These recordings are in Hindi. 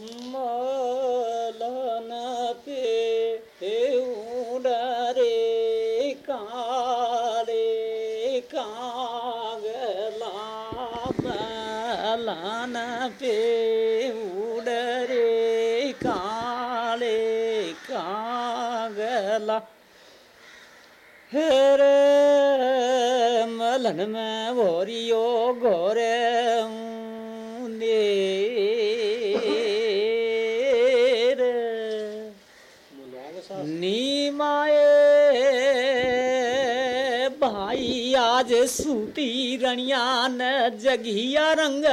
मलन पे उड़रे काले कागला मलन पे उड़रे काले कागला हेरे मलन में वोरियो आज सूती न जगिया रंग।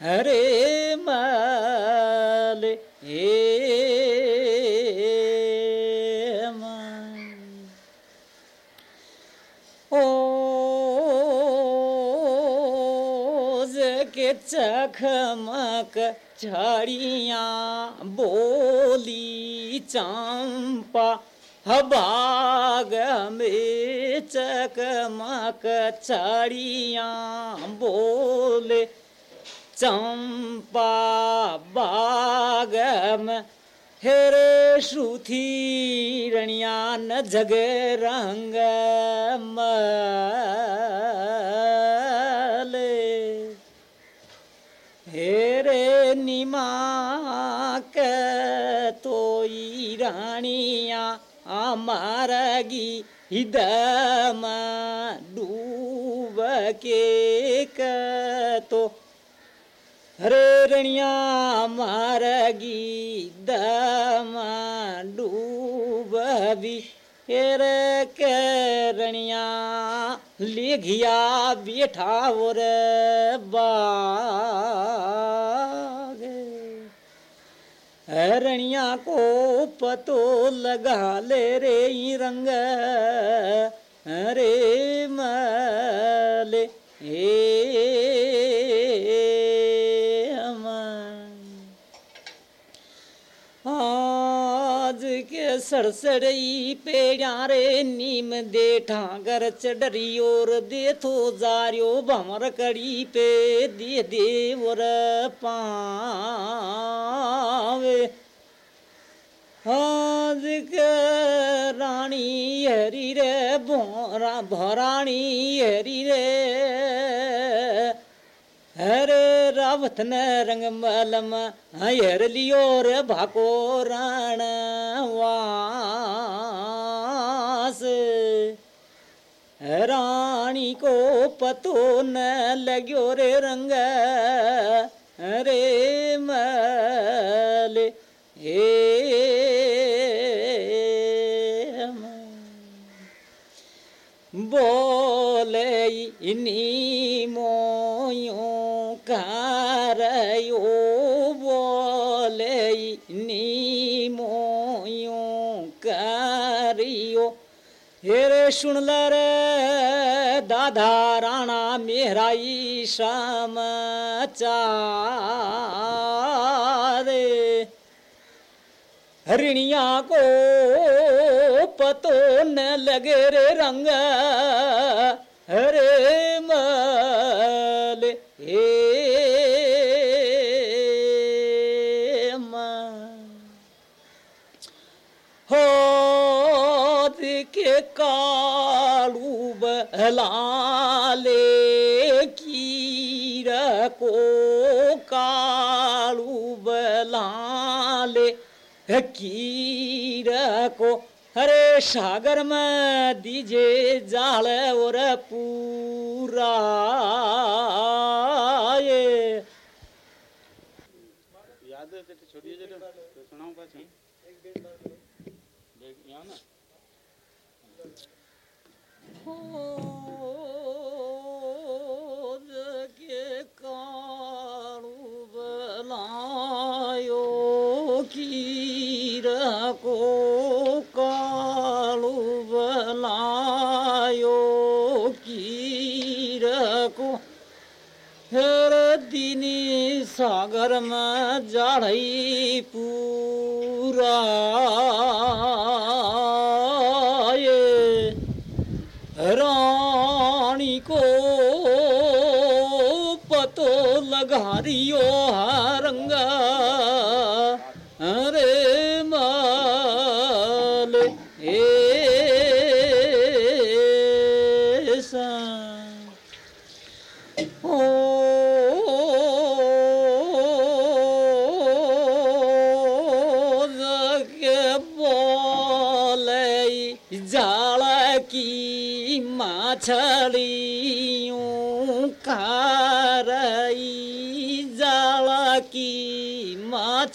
हरे मल ए के चखमक झड़िया बोली चंपा। हबाग में चकमक छड़िया बोले, चंपा बाग में हेरे श्रुति रणिया न जग रंग मले। हेरे निमा के तोई रानिया अमरगी हिदम डूब के तो हरे रणिया मारगी दम डूब हेर के रणिया ले गया बैठा बाग रणिया को पतो लगा ले रे रंग, रे ए अमन। आज के सरसड़ई पेड़ा रे नीम दे ठागर चडरी और दे थो जारियो भमर कड़ी पे दे दे और पावे। रानी हरी रे, भोरा, भरानी हरी रे। हरे रावत न रंग मलम, हर लियो रे भाको रण वास। रानी को पतो न लग्यो रे रंग रे मल बोले इनी मोयो करयो बोले इनी मोयो करियो हेरे सुन रे, दादा राणा मेहराई समाचारे हरिणिया को पतो न लगे रे रंग। हरे कालू बलाले कीरा को हरे सागर में दीजे जाल और पूरा ये। याद है तो छोड़िए जरा तो सुनाऊं पास देख ना। हो सागर में जाड़ई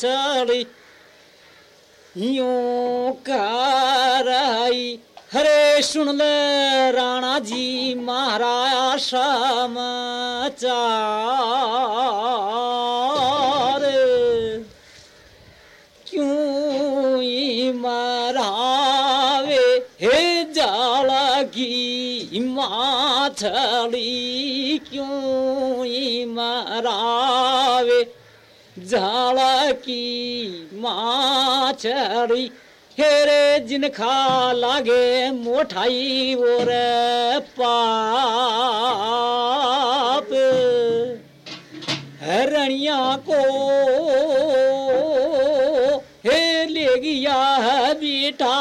मछली यूँ कराई। हरे सुन ले राणा जी, महाराज समाचार क्यों मरावे? हे जाला की माछली, क्यों ही जाला की माछड़ी हेरे जिनखा लागे मोठाई वो और पाप। हरणिया को हे ले गया है बेटा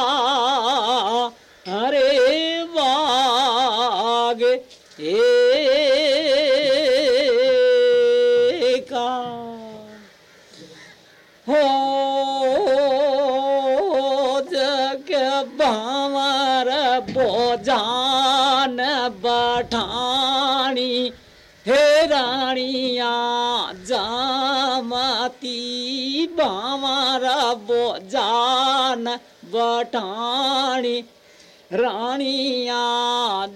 बामर बोजान बठानी हे रानिया जामती बामर बोजान बठानी रानिया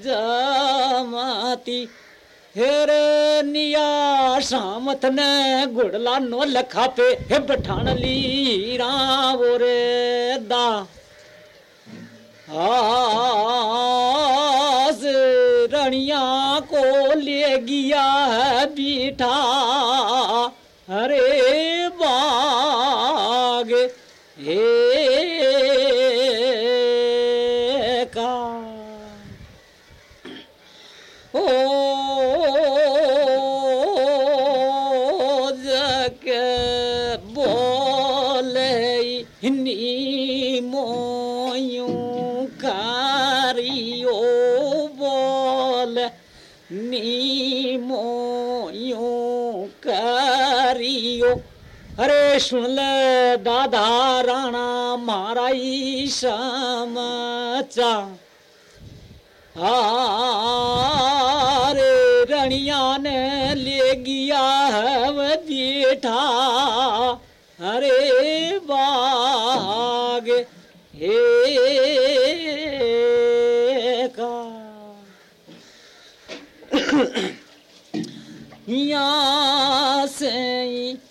जमती हेरे निया शामत ने गुड़ला नो लखा पे हे बठान लीरा बोरे दा। आस रणिया को ले गया है बीठा अरे सुन ले दादा राणा मारा समाचा। आरे रणिया ने ले गया है जेठा अरे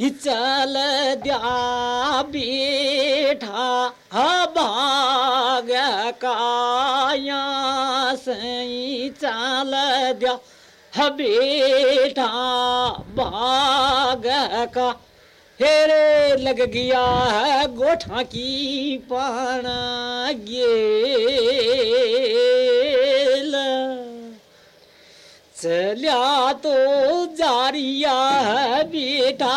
चल दिया बेटा हा भाग का यहाँ से ही चल दिया। बेटा भाग का, हेरे लग गया है गोठा की पाना गेल चलिया तो जारिया है बेटा।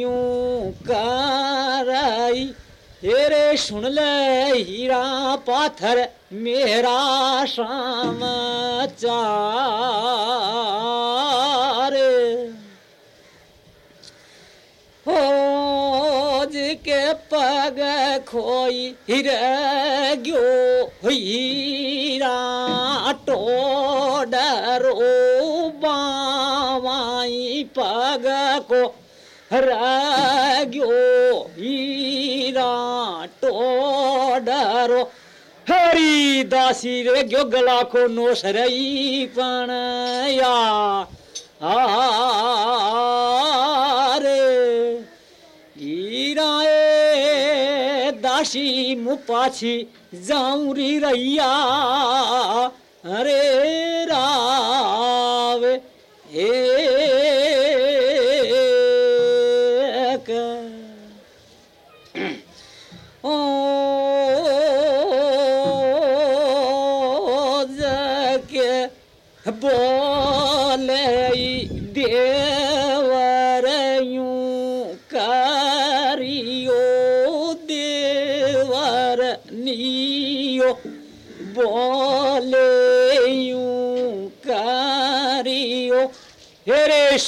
यूँ कराई। हेरे सुन ले हीरा पाथर, मेरा समाचार खोज के पग खोई, हिर गयो हीरा टोडरो बावाई पग को रग्यो हीरा हरी दासी रे गयो गला को नोस रही पण या आरे हीराए काशी मुपाछी जाऊँ री रैया। अरे रावे एक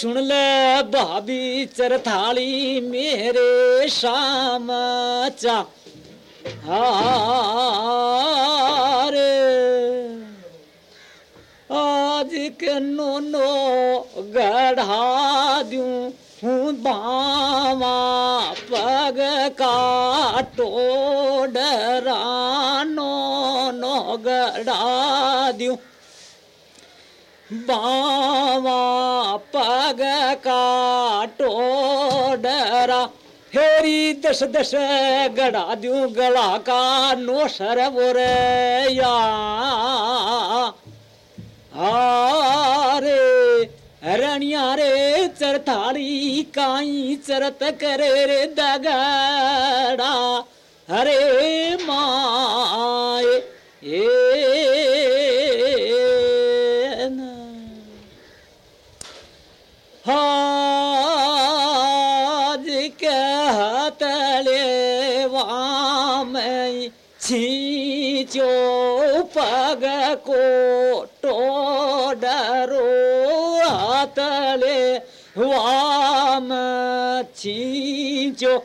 सुन ले भाभी चरथाली, मेरे शाम चा आज के नो नो गढ़ा दूँ, हूँ बावा पग काटो डरानो नो गढ़ा दूँ। पग काटो डरा फेरी दस दस गड़ा दूँ गला का नो सर या। आरे रणिया रे चरथाड़ी काई चरत करे रे दगड़ा। अरे माए, ए छीचो पग को टोडरो हतले वाम छीचो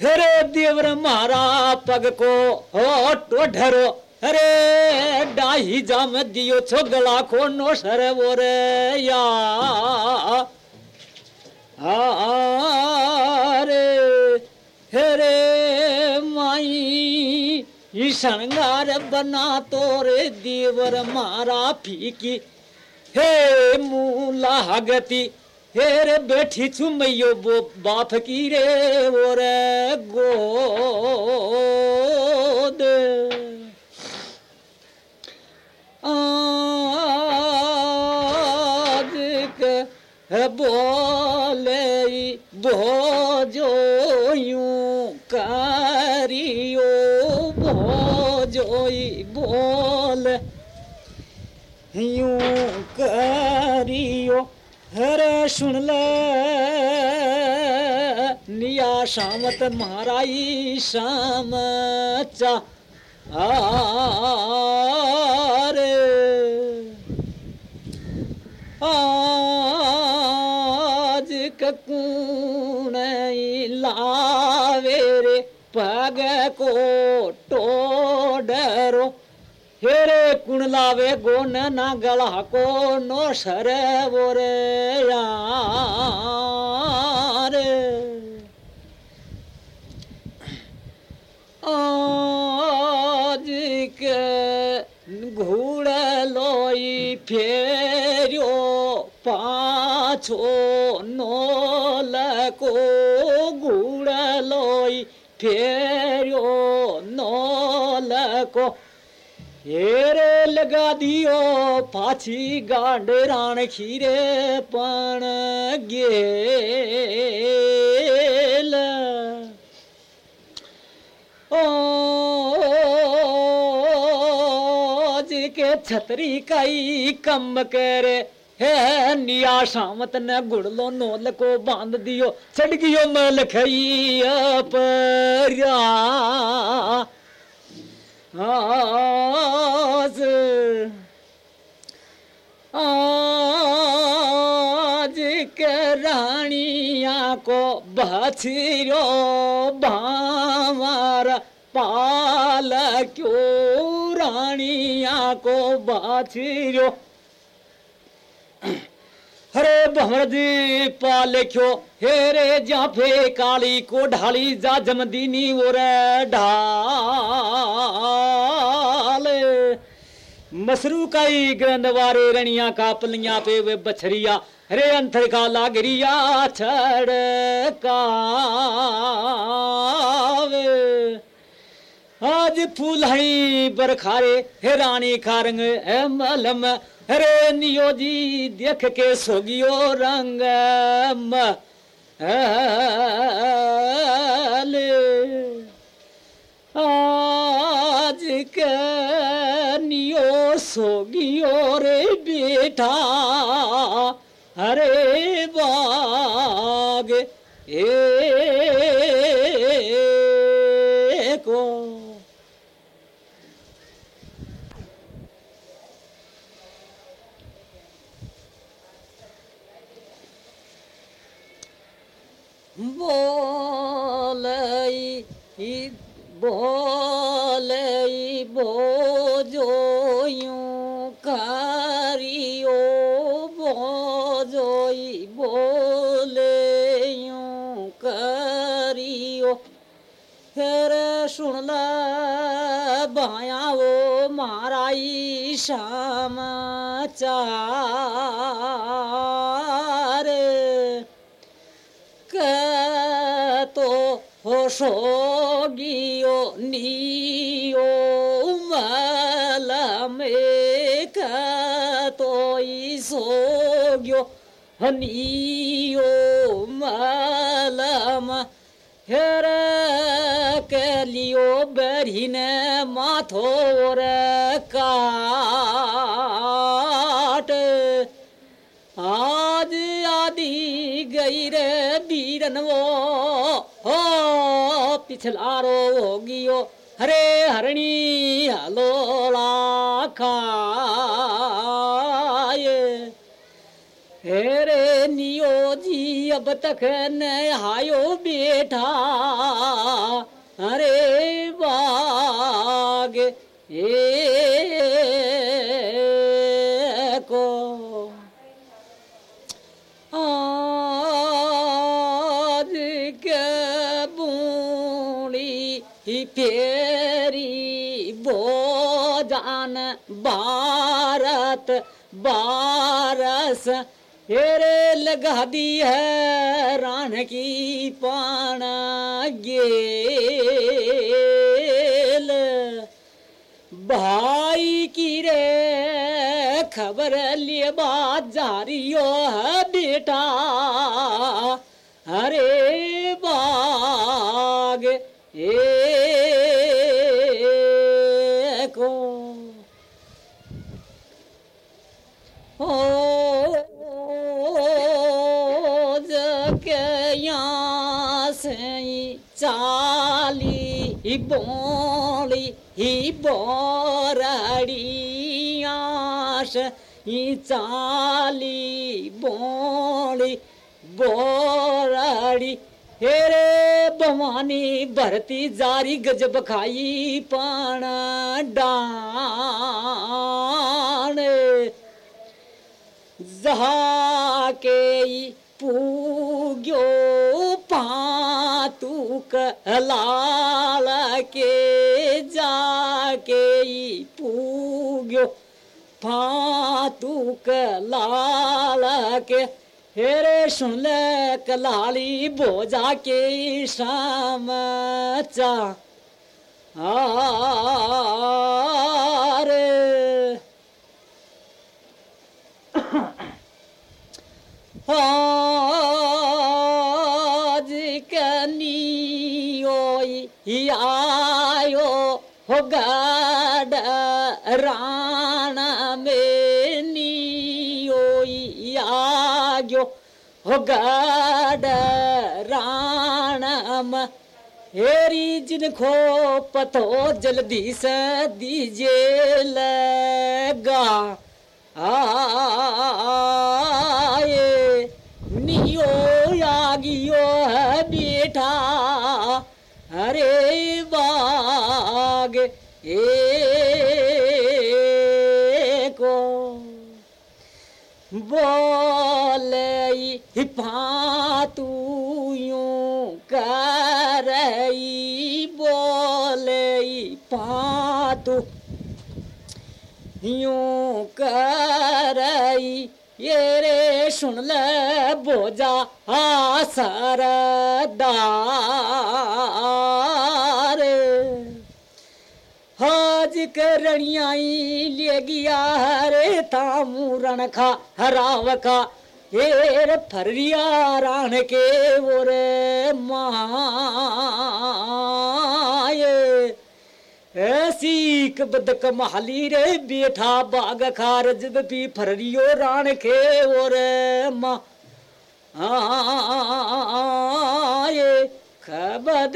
अरे देवर मारा पग को हो टोढरो अरे डाही जाम दियो छो गला को नो शृंगार बना तोरे देवर मारा फीकी। हे मूला हगती हेरे बैठी छु मैयो बो बाप की रे वो रे गोद। आज के बोले भोजो यूँ करियो भोजोई बोल। यूँ करियो, हरे सुन ले। निया शामत, महाराई शाम चा आरे। आज ककून लावे। रे पग को टोडरो हेरे कुण लावे गोन ना गला को नो सर बोरे यार आज के घूड़ लोई फेरियो पाछो नोल को घूड़ लोई फेरियो नोल को हेरे लगा दियो पाछी गांड राण खीरे पण गेल ओ जी छतरी काई कम करे है निया शामत ने गुड़लो नोल को बाँध दियो चढ़ गियो आज आज के रानिया को बछिरो भामार पाल क्यों रानिया को बछिरो? हरे भमर जी पाल क्यों हेरे जाफे काली को ढाली, जा जमदीनी और ढाल। मसरू कई ग्रंद वारे रनिया का पलिया पे वे बछरिया हरे अंथर का लागरिया छड़ आज फूलहणी बरखारे, हे रानी का रंग है मलम रे नियो जी देख के सोगियो रंग आज के नियो सोगियो रे बेटा। हरे বলেই বজয়ু কারিও বজয় বলেয়ু কারিও। ফেরে শুনলা বায়াও মারাই সামাচারে। কত হসো नियो में तो सोग्यो नियो मलम हेर के लियो बरहिन माथोर काट आज आदि गई रे बीरन वो हो पिछला होगियो, हरे हरणी हलोला खाए। हेरे नियो जी, अब तक न आयो बेटा। अरे बोजान भारत बारस हेरे लगा दी है रान की पान गेल भाई की रे खबर लिए बात जारियो है बेटा अरे ही बोरड़ियाश ही चाली बोली बोरड़ी हेरे भवानी भरती जारी गजब खाई पाण डान जाके पूग्यो पातुक लाल के जाके पूग्यो। फातुक लाल के हेरे सुन कलाली बोजा के शाम चा। आरे आज कनियोई आयो हो गाड में नियोई आग्यो हो गाड राणम हेरी जिनको पतो जल्दी से दीजे लगा। आए, नियो यागियो है बेटा अरे बाग ए को बोले यूँ करई बोले फातू यूँ करई। ये रे सुन ले आ सरदार हाज करणियाई ले गया रे तामू रण खा, हराव खा। येर फरिया राण के ओरे माये ऐसी बदक महली रे बेठा बाग खार जब भी फरियो राण खे और मा। आए खबद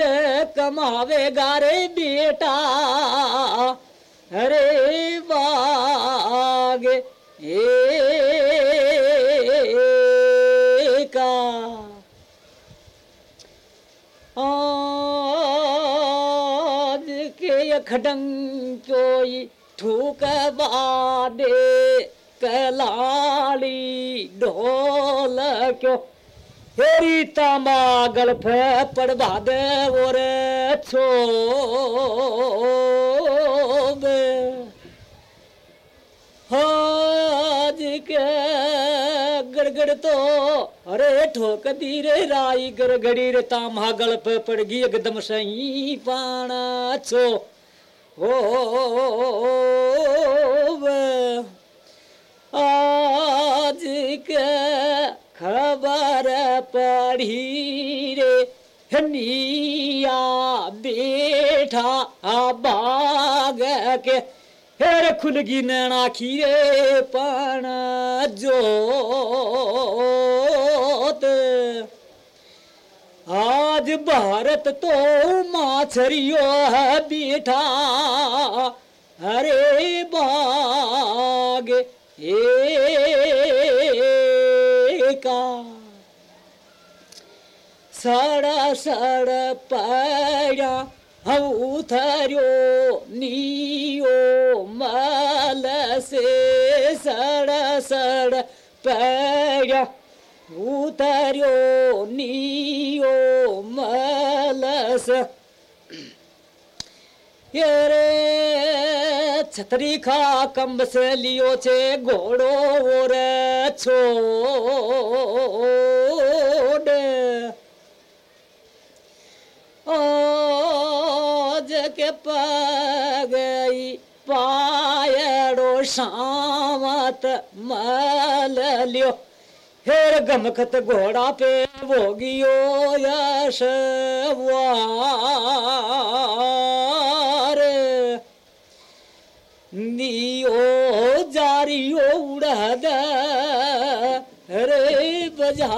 कमावे गारे बेटा। अरे बाग। खडंग ठूक बादे कलाली ढोल क्यों हेरी तामा गल्फ पड़वा दे और आज के गड़गड़ तो अरे ठोक दी रे राई गड़गड़ी रे तामा गल्फ पड़ गई एकदम सही पाना छो ओ आज के खबर पढ़ी रे हनिया बेठा बाग के हेर खुलगी नैना खीरे पण जोत आज भारत तो माछरियो बेठा। अरे बाग एका। सड़ा सड़ पड़ा हऊ उथर्यो नियो मल से सड़ सड़ पड़ा। उतर्यो नियो मलस। रे छतरी खा कंब से लियो छे घोड़ो और छोड़। आज के पगई पायड़ो शामत मल लियो। हेर गमखत घोड़ा पे भोगियो यश वार नियो जारियो उड़द रे बजा